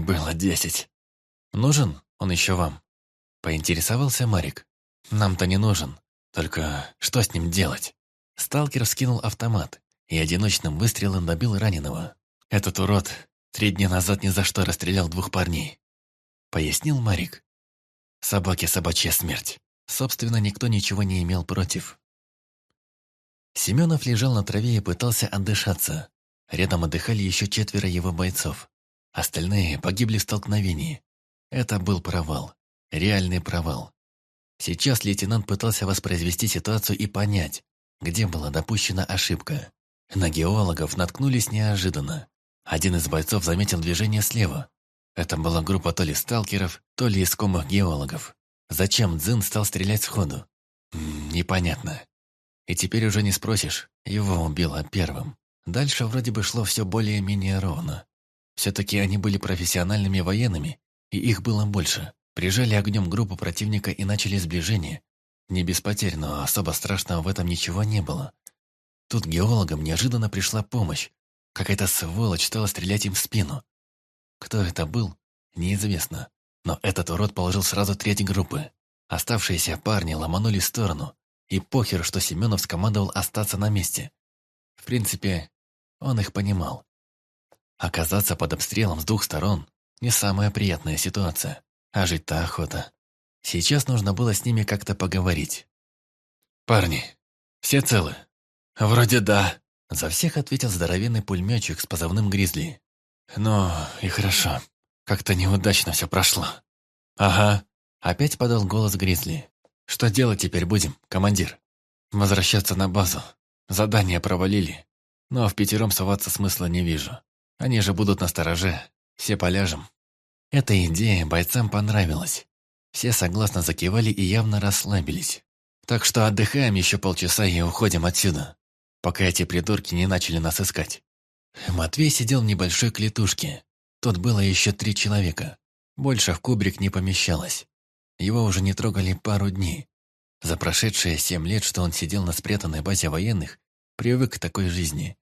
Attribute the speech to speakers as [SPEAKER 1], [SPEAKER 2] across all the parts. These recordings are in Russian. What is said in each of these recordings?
[SPEAKER 1] Было десять. Нужен он еще вам? Поинтересовался Марик. Нам-то не нужен. Только что с ним делать? Сталкер скинул автомат и одиночным выстрелом добил раненого. Этот урод три дня назад ни за что расстрелял двух парней. Пояснил Марик. Собаке собачья смерть. Собственно, никто ничего не имел против. Семенов лежал на траве и пытался отдышаться. Рядом отдыхали еще четверо его бойцов. Остальные погибли в столкновении. Это был провал. Реальный провал. Сейчас лейтенант пытался воспроизвести ситуацию и понять, где была допущена ошибка. На геологов наткнулись неожиданно. Один из бойцов заметил движение слева. Это была группа то ли сталкеров, то ли искомых геологов. Зачем Дзин стал стрелять сходу? Непонятно. И теперь уже не спросишь, его убило первым. Дальше вроде бы шло все более-менее ровно. Все-таки они были профессиональными военными, и их было больше. Прижали огнем группу противника и начали сближение. Не без потерь, но особо страшного в этом ничего не было. Тут геологам неожиданно пришла помощь. Какая-то сволочь стала стрелять им в спину. Кто это был, неизвестно. Но этот урод положил сразу треть группы. Оставшиеся парни ломанули сторону. И похер, что Семенов скомандовал остаться на месте. В принципе, он их понимал. Оказаться под обстрелом с двух сторон – не самая приятная ситуация. А жить-то охота. Сейчас нужно было с ними как-то поговорить. «Парни, все целы?» «Вроде да», – за всех ответил здоровенный пулеметчик с позывным «Гризли». «Ну, и хорошо. Как-то неудачно все прошло». «Ага», – опять подал голос Гризли. «Что делать теперь будем, командир?» «Возвращаться на базу. Задание провалили. Но в пятером соваться смысла не вижу. Они же будут на стороже. Все поляжем». Эта идея бойцам понравилась. Все согласно закивали и явно расслабились. Так что отдыхаем еще полчаса и уходим отсюда, пока эти придурки не начали нас искать. Матвей сидел в небольшой клетушке. Тут было еще три человека. Больше в кубрик не помещалось. Его уже не трогали пару дней. За прошедшие семь лет, что он сидел на спрятанной базе военных, привык к такой жизни.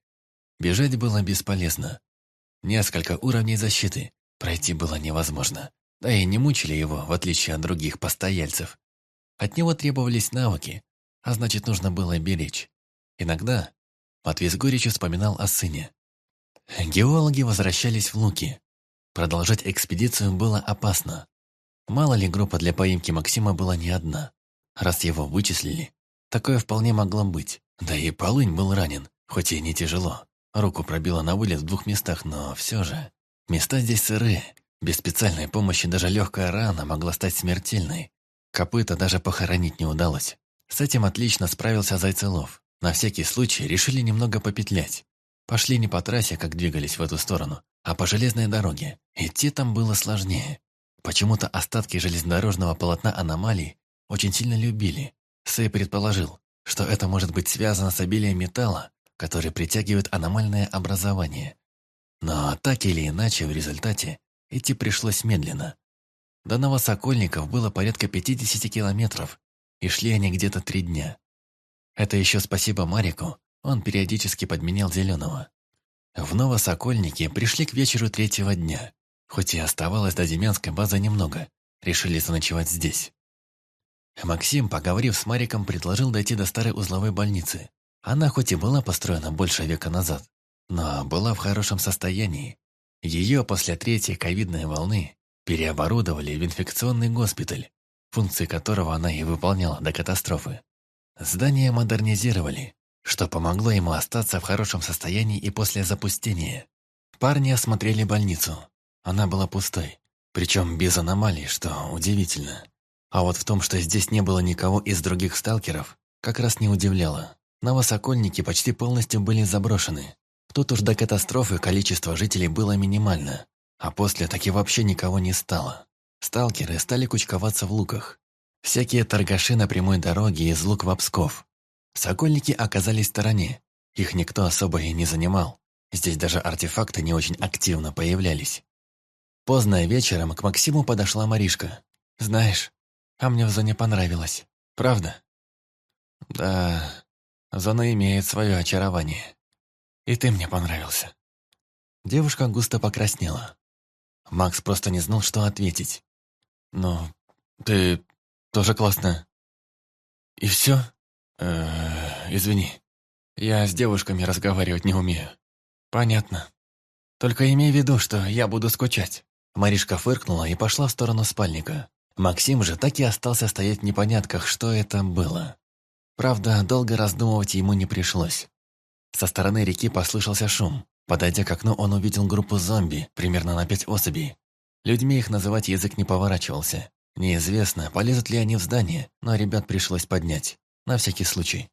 [SPEAKER 1] Бежать было бесполезно. Несколько уровней защиты пройти было невозможно. Да и не мучили его, в отличие от других постояльцев. От него требовались навыки, а значит, нужно было беречь. Иногда Матвей с горечью вспоминал о сыне. Геологи возвращались в Луки. Продолжать экспедицию было опасно. Мало ли группа для поимки Максима была не одна. Раз его вычислили, такое вполне могло быть. Да и Полынь был ранен, хоть и не тяжело. Руку пробило на вылет в двух местах, но все же. Места здесь сырые. Без специальной помощи даже легкая рана могла стать смертельной. Копыта даже похоронить не удалось. С этим отлично справился Зайцелов. На всякий случай решили немного попетлять. Пошли не по трассе, как двигались в эту сторону, а по железной дороге. Идти там было сложнее. Почему-то остатки железнодорожного полотна аномалий очень сильно любили. Сэй предположил, что это может быть связано с обилием металла, который притягивает аномальное образование. Но так или иначе, в результате, идти пришлось медленно. До Новосокольников было порядка 50 километров, и шли они где-то три дня. Это еще спасибо Марику, он периодически подменял Зеленого. В Новосокольники пришли к вечеру третьего дня. Хоть и оставалось до Демянской базы немного, решили заночевать здесь. Максим, поговорив с Мариком, предложил дойти до старой узловой больницы. Она хоть и была построена больше века назад, но была в хорошем состоянии. Ее после третьей ковидной волны переоборудовали в инфекционный госпиталь, функции которого она и выполняла до катастрофы. Здание модернизировали, что помогло ему остаться в хорошем состоянии и после запустения. Парни осмотрели больницу, она была пустой, причем без аномалий, что удивительно. А вот в том, что здесь не было никого из других сталкеров, как раз не удивляло. Новосокольники почти полностью были заброшены. Тут уж до катастрофы количество жителей было минимально, а после таки вообще никого не стало. Сталкеры стали кучковаться в луках. Всякие торгаши на прямой дороге из лук в Псков. Сокольники оказались в стороне. Их никто особо и не занимал. Здесь даже артефакты не очень активно появлялись. Поздно вечером к Максиму подошла Маришка. «Знаешь, а мне в зоне понравилось. Правда?» «Да, зона имеет свое очарование. И ты мне понравился». Девушка густо покраснела. Макс просто не знал, что ответить. «Ну, ты тоже классно». «И все?» э «Извини, я с девушками разговаривать не умею». «Понятно. Только имей в виду, что я буду скучать». Маришка фыркнула и пошла в сторону спальника. Максим же так и остался стоять в непонятках, что это было. Правда, долго раздумывать ему не пришлось. Со стороны реки послышался шум. Подойдя к окну, он увидел группу зомби, примерно на пять особей. Людьми их называть язык не поворачивался. Неизвестно, полезут ли они в здание, но ребят пришлось поднять. На всякий случай.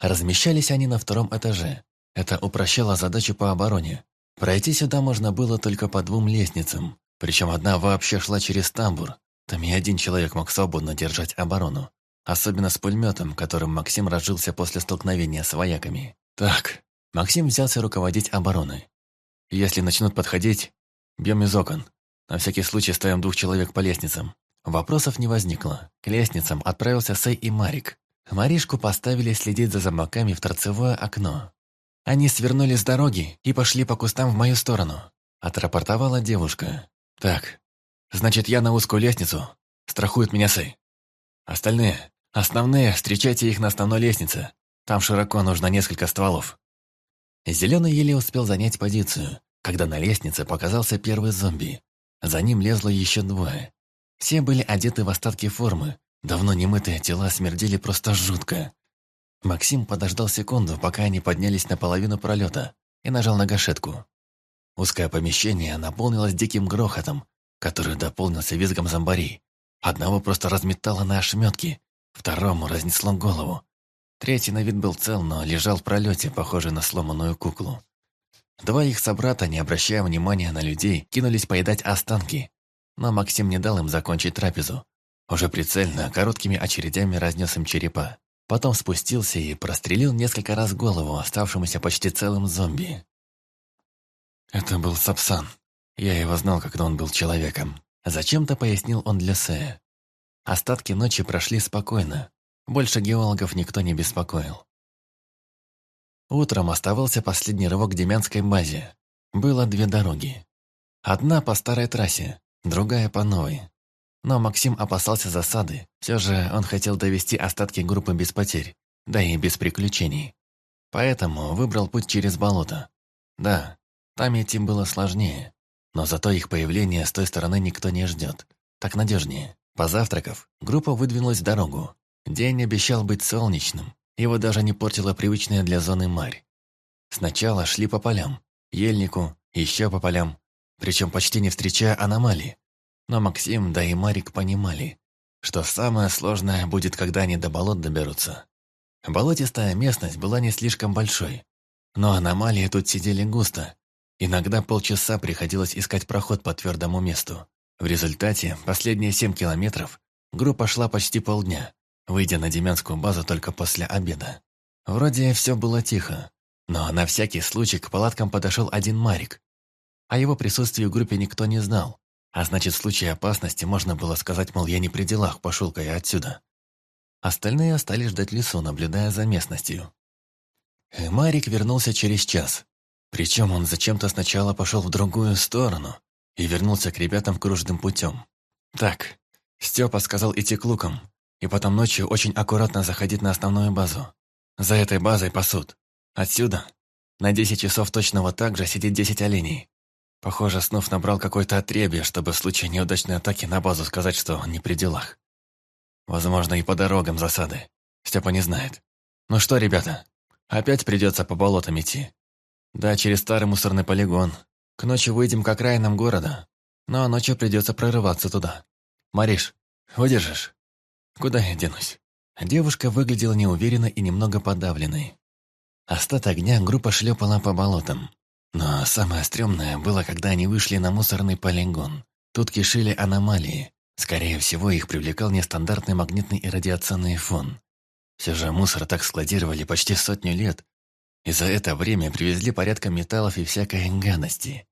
[SPEAKER 1] Размещались они на втором этаже. Это упрощало задачу по обороне. Пройти сюда можно было только по двум лестницам. Причем одна вообще шла через тамбур. Там и один человек мог свободно держать оборону. Особенно с пулеметом, которым Максим разжился после столкновения с вояками. Так, Максим взялся руководить обороной. Если начнут подходить, бьем из окон. На всякий случай ставим двух человек по лестницам. Вопросов не возникло. К лестницам отправился Сэй и Марик. Маришку поставили следить за замоками в торцевое окно. Они свернули с дороги и пошли по кустам в мою сторону. Отрапортовала девушка. Так, значит, я на узкую лестницу. Страхует меня Сэй. Остальные, основные, встречайте их на основной лестнице. Там широко нужно несколько стволов. Зеленый еле успел занять позицию, когда на лестнице показался первый зомби. За ним лезло еще двое. Все были одеты в остатки формы, давно немытые тела смердели просто жутко. Максим подождал секунду, пока они поднялись на половину пролета, и нажал на гашетку. Узкое помещение наполнилось диким грохотом, который дополнился визгом зомбарей. Одного просто разметало на ошметки, второму разнесло голову, Третий на вид был цел, но лежал в пролете, похожий на сломанную куклу. Два их собрата, не обращая внимания на людей, кинулись поедать останки. Но Максим не дал им закончить трапезу. Уже прицельно, короткими очередями разнес им черепа. Потом спустился и прострелил несколько раз голову оставшемуся почти целым зомби. Это был Сапсан. Я его знал, когда он был человеком. Зачем-то пояснил он для Сэя. Остатки ночи прошли спокойно. Больше геологов никто не беспокоил. Утром оставался последний рывок к Демянской базе. Было две дороги. Одна по старой трассе, другая по новой. Но Максим опасался засады. Все же он хотел довести остатки группы без потерь, да и без приключений. Поэтому выбрал путь через болото. Да, там идти было сложнее. Но зато их появление с той стороны никто не ждет. Так надежнее. Позавтракав, группа выдвинулась в дорогу. День обещал быть солнечным, его даже не портила привычная для зоны марь. Сначала шли по полям, ельнику, еще по полям, причем почти не встречая аномалий. Но Максим, да и Марик понимали, что самое сложное будет, когда они до болот доберутся. Болотистая местность была не слишком большой, но аномалии тут сидели густо. Иногда полчаса приходилось искать проход по твердому месту. В результате последние семь километров группа шла почти полдня, выйдя на Демянскую базу только после обеда. Вроде все было тихо, но на всякий случай к палаткам подошел один Марик. О его присутствии в группе никто не знал, а значит, в случае опасности можно было сказать, мол, я не при делах, пошел-ка я отсюда. Остальные остались ждать лесу, наблюдая за местностью. И Марик вернулся через час. Причем он зачем-то сначала пошел в другую сторону и вернулся к ребятам кружным путем. Так, Степа сказал идти к лукам, и потом ночью очень аккуратно заходить на основную базу. За этой базой пасут. Отсюда на 10 часов точно вот так же сидит 10 оленей. Похоже, Снув набрал какое-то отребье, чтобы в случае неудачной атаки на базу сказать, что он не при делах. Возможно, и по дорогам засады. Степа не знает. Ну что, ребята, опять придется по болотам идти. Да, через старый мусорный полигон. К ночи выйдем к окраинам города. Но ночью придется прорываться туда. Мариш, выдержишь? Куда я денусь? Девушка выглядела неуверенно и немного подавленной. Остаток дня группа шлепала по болотам. Но самое стрёмное было, когда они вышли на мусорный полигон. Тут кишили аномалии. Скорее всего, их привлекал нестандартный магнитный и радиационный фон. Все же мусор так складировали почти сотню лет, и за это время привезли порядка металлов и всякой гадости.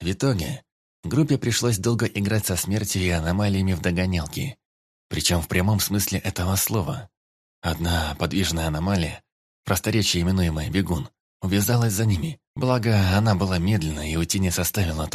[SPEAKER 1] В итоге, группе пришлось долго играть со смертью и аномалиями в догонялки. Причем в прямом смысле этого слова. Одна подвижная аномалия, просторечие именуемая бегун, увязалась за ними. Благо, она была медленной и уйти не составила труда.